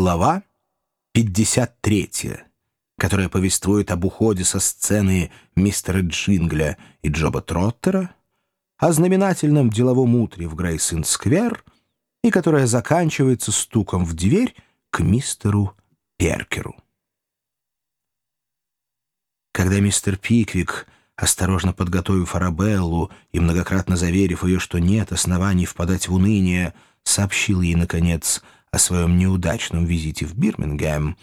Глава 53, которая повествует об уходе со сцены мистера Джингля и Джоба Троттера, о знаменательном деловом утре в Грейсон-сквер и которая заканчивается стуком в дверь к мистеру Перкеру. Когда мистер Пиквик, осторожно подготовив Арабеллу и многократно заверив ее, что нет оснований впадать в уныние, сообщил ей, наконец, о своем неудачном визите в Бирмингем,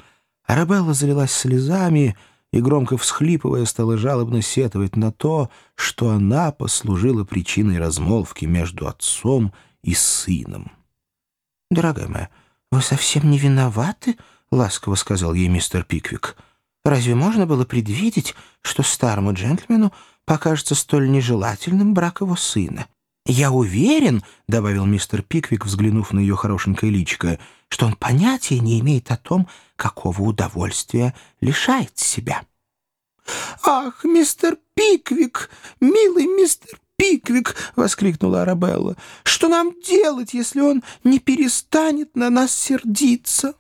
Арабелла залилась слезами и, громко всхлипывая, стала жалобно сетовать на то, что она послужила причиной размолвки между отцом и сыном. «Дорогая моя, вы совсем не виноваты?» — ласково сказал ей мистер Пиквик. «Разве можно было предвидеть, что старому джентльмену покажется столь нежелательным брак его сына? «Я уверен», — добавил мистер Пиквик, взглянув на ее хорошенькое личико, «что он понятия не имеет о том, какого удовольствия лишает себя». «Ах, мистер Пиквик, милый мистер Пиквик!» — воскликнула Арабелла. «Что нам делать, если он не перестанет на нас сердиться?»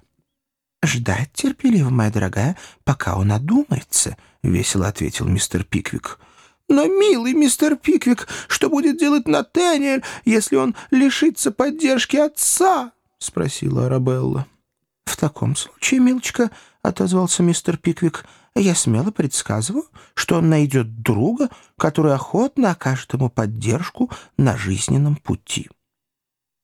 «Ждать терпеливо, моя дорогая, пока он одумается», — весело ответил мистер Пиквик. Но, милый мистер Пиквик, что будет делать Натаниэль, если он лишится поддержки отца?» — спросила Арабелла. «В таком случае, милочка, — отозвался мистер Пиквик, — я смело предсказываю, что он найдет друга, который охотно окажет ему поддержку на жизненном пути».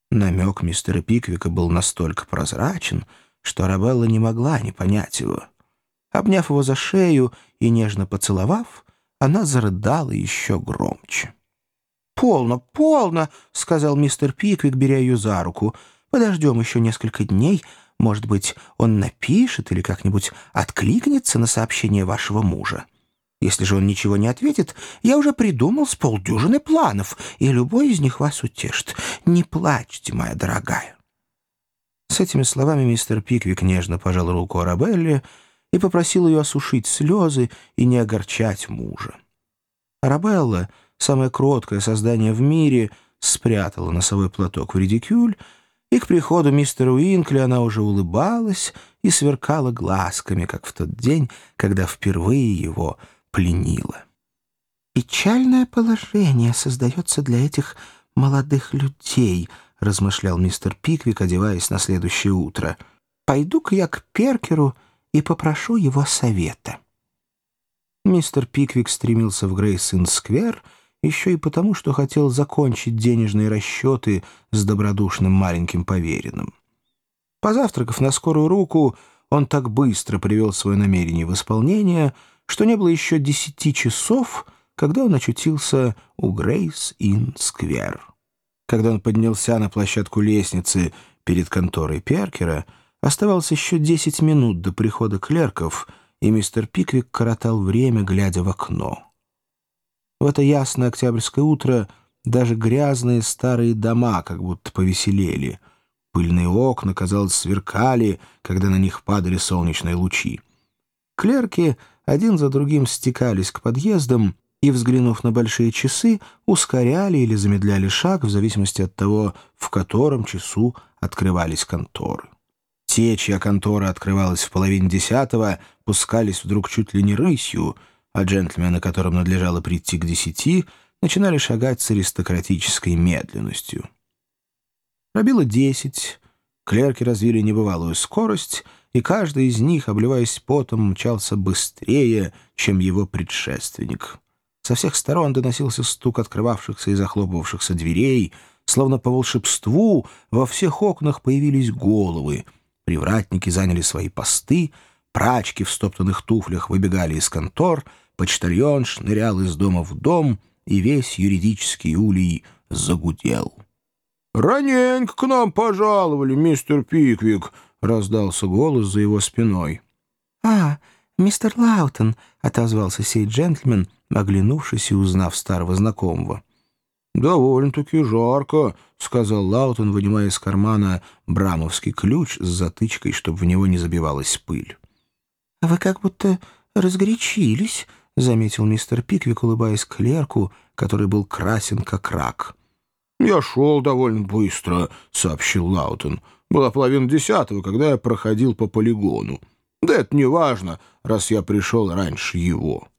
Намек мистера Пиквика был настолько прозрачен, что Арабелла не могла не понять его. Обняв его за шею и нежно поцеловав, она зарыдала еще громче. «Полно, полно!» — сказал мистер Пиквик, беря ее за руку. «Подождем еще несколько дней. Может быть, он напишет или как-нибудь откликнется на сообщение вашего мужа. Если же он ничего не ответит, я уже придумал с полдюжины планов, и любой из них вас утешит. Не плачьте, моя дорогая». С этими словами мистер Пиквик нежно пожал руку Арабелле, и попросил ее осушить слезы и не огорчать мужа. Арабелла, самое кроткое создание в мире, спрятала носовой платок в редикюль, и к приходу мистера Уинкли она уже улыбалась и сверкала глазками, как в тот день, когда впервые его пленила. «Печальное положение создается для этих молодых людей», — размышлял мистер Пиквик, одеваясь на следующее утро. «Пойду-ка я к Перкеру и попрошу его совета». Мистер Пиквик стремился в Грейсон-сквер еще и потому, что хотел закончить денежные расчеты с добродушным маленьким поверенным. Позавтракав на скорую руку, он так быстро привел свое намерение в исполнение, что не было еще десяти часов, когда он очутился у Грейс-ин-сквер. Когда он поднялся на площадку лестницы перед конторой Перкера — Оставалось еще десять минут до прихода клерков, и мистер Пиквик коротал время, глядя в окно. В это ясное октябрьское утро даже грязные старые дома как будто повеселели. Пыльные окна, казалось, сверкали, когда на них падали солнечные лучи. Клерки один за другим стекались к подъездам и, взглянув на большие часы, ускоряли или замедляли шаг в зависимости от того, в котором часу открывались конторы. Те, чья контора открывалась в половине десятого, пускались вдруг чуть ли не рысью, а джентльмены, которым надлежало прийти к десяти, начинали шагать с аристократической медленностью. Пробило десять, клерки развили небывалую скорость, и каждый из них, обливаясь потом, мчался быстрее, чем его предшественник. Со всех сторон доносился стук открывавшихся и захлопывавшихся дверей, словно по волшебству во всех окнах появились головы — Привратники заняли свои посты, прачки в стоптанных туфлях выбегали из контор, почтальон шнырял из дома в дом, и весь юридический улей загудел. «Раненько к нам пожаловали, мистер Пиквик», — раздался голос за его спиной. «А, мистер Лаутон», — отозвался сей джентльмен, оглянувшись и узнав старого знакомого. «Довольно-таки жарко», — сказал Лаутон, вынимая из кармана брамовский ключ с затычкой, чтобы в него не забивалась пыль. «Вы как будто разгорячились», — заметил мистер Пиквик, улыбаясь клерку, который был красен как рак. «Я шел довольно быстро», — сообщил Лаутон. Была половина десятого, когда я проходил по полигону. Да это не важно, раз я пришел раньше его».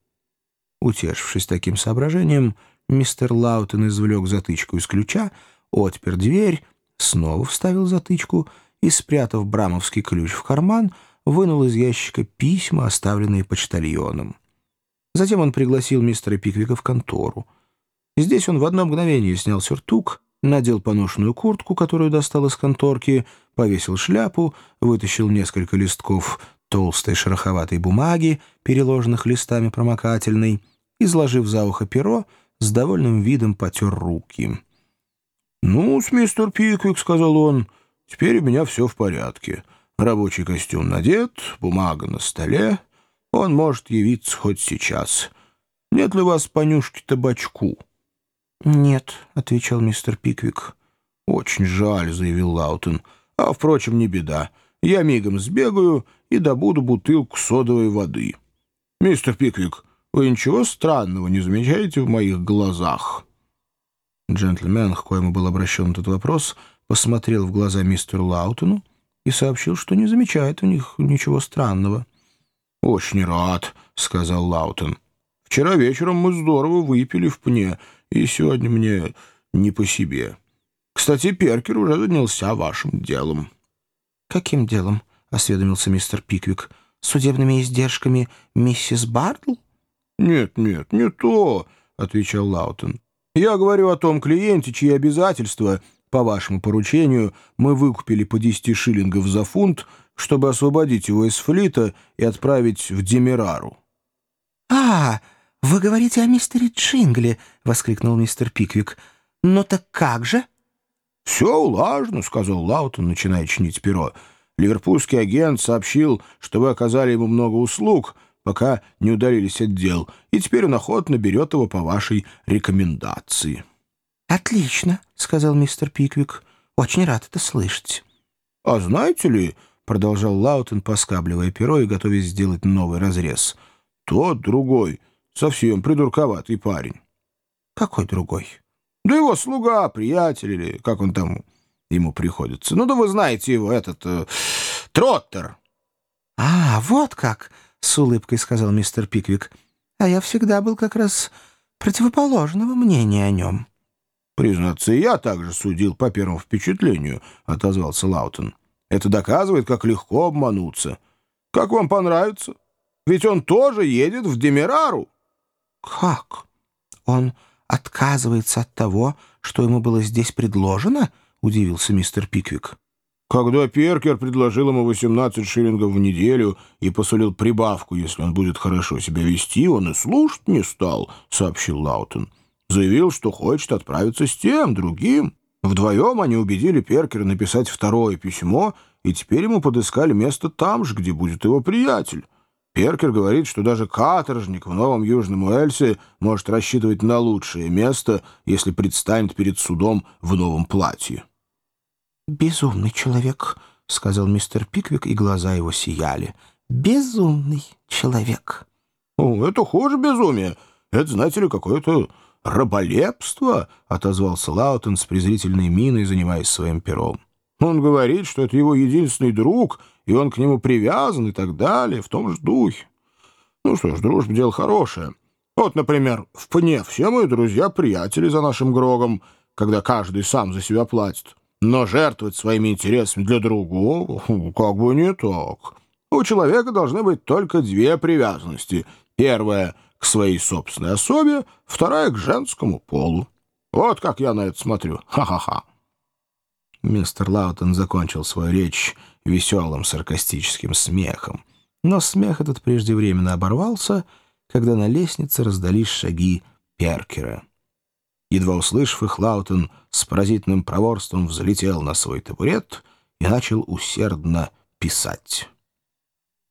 Утешившись таким соображением, мистер Лаутон извлек затычку из ключа, отпер дверь, снова вставил затычку и, спрятав брамовский ключ в карман, вынул из ящика письма, оставленные почтальоном. Затем он пригласил мистера Пиквика в контору. Здесь он в одно мгновение снял сюртук, надел поношенную куртку, которую достал из конторки, повесил шляпу, вытащил несколько листков толстой шероховатой бумаги, переложенных листами промокательной, изложив за ухо перо, с довольным видом потер руки. «Ну, с мистер Пиквик», — сказал он, — «теперь у меня все в порядке. Рабочий костюм надет, бумага на столе. Он может явиться хоть сейчас. Нет ли у вас понюшки табачку?» «Нет», — отвечал мистер Пиквик. «Очень жаль», — заявил Лаутон. «А, впрочем, не беда. Я мигом сбегаю и добуду бутылку содовой воды. Мистер Пиквик, вы ничего странного не замечаете в моих глазах?» Джентльмен, к коему был обращен этот вопрос, посмотрел в глаза мистеру Лаутону и сообщил, что не замечает в них ничего странного. «Очень рад», — сказал Лаутон. «Вчера вечером мы здорово выпили в пне, и сегодня мне не по себе. Кстати, Перкер уже занялся вашим делом». «Каким делом?» — осведомился мистер Пиквик. «Судебными издержками миссис Бардл?» «Нет, нет, не то», — отвечал Лаутон. «Я говорю о том клиенте, чьи обязательства, по вашему поручению, мы выкупили по 10 шиллингов за фунт, чтобы освободить его из флита и отправить в Демирару». «А, вы говорите о мистере Джингле!» — воскликнул мистер Пиквик. «Ну так как же?» «Все улажно», — сказал Лаутон, начиная чинить перо. «Ливерпульский агент сообщил, что вы оказали ему много услуг, пока не удалились от дел, и теперь он охотно берет его по вашей рекомендации». «Отлично», — сказал мистер Пиквик. «Очень рад это слышать». «А знаете ли», — продолжал Лаутон, поскабливая перо и готовясь сделать новый разрез, — «тот другой, совсем придурковатый парень». «Какой другой?» Да его слуга, приятель или как он там ему приходится. Ну да вы знаете его, этот... Э, Троттер. — А, вот как, — с улыбкой сказал мистер Пиквик. — А я всегда был как раз противоположного мнения о нем. — Признаться, я также судил по первому впечатлению, — отозвался Лаутон. — Это доказывает, как легко обмануться. Как вам понравится? Ведь он тоже едет в Демерару. — Как? Он отказывается от того, что ему было здесь предложено?» — удивился мистер Пиквик. «Когда Перкер предложил ему 18 шиллингов в неделю и посулил прибавку, если он будет хорошо себя вести, он и слушать не стал», — сообщил Лаутон. «Заявил, что хочет отправиться с тем, другим. Вдвоем они убедили Перкера написать второе письмо, и теперь ему подыскали место там же, где будет его приятель. Перкер говорит, что даже каторжник в Новом Южном Уэльсе может рассчитывать на лучшее место, если предстанет перед судом в новом платье. «Безумный человек», — сказал мистер Пиквик, и глаза его сияли. «Безумный человек». «О, это хуже безумия. Это, знаете ли, какое-то раболепство», — отозвался Лаутон с презрительной миной, занимаясь своим пером. «Он говорит, что это его единственный друг — и он к нему привязан и так далее, в том же духе. Ну что ж, дружба — дело хорошее. Вот, например, в пне все мои друзья-приятели за нашим Грогом, когда каждый сам за себя платит. Но жертвовать своими интересами для другого как бы не так. У человека должны быть только две привязанности. Первая — к своей собственной особе, вторая — к женскому полу. Вот как я на это смотрю. Ха-ха-ха. Мистер Лаутон закончил свою речь веселым саркастическим смехом. Но смех этот преждевременно оборвался, когда на лестнице раздались шаги Перкера. Едва услышав их, Лаутон с поразительным проворством взлетел на свой табурет и начал усердно писать.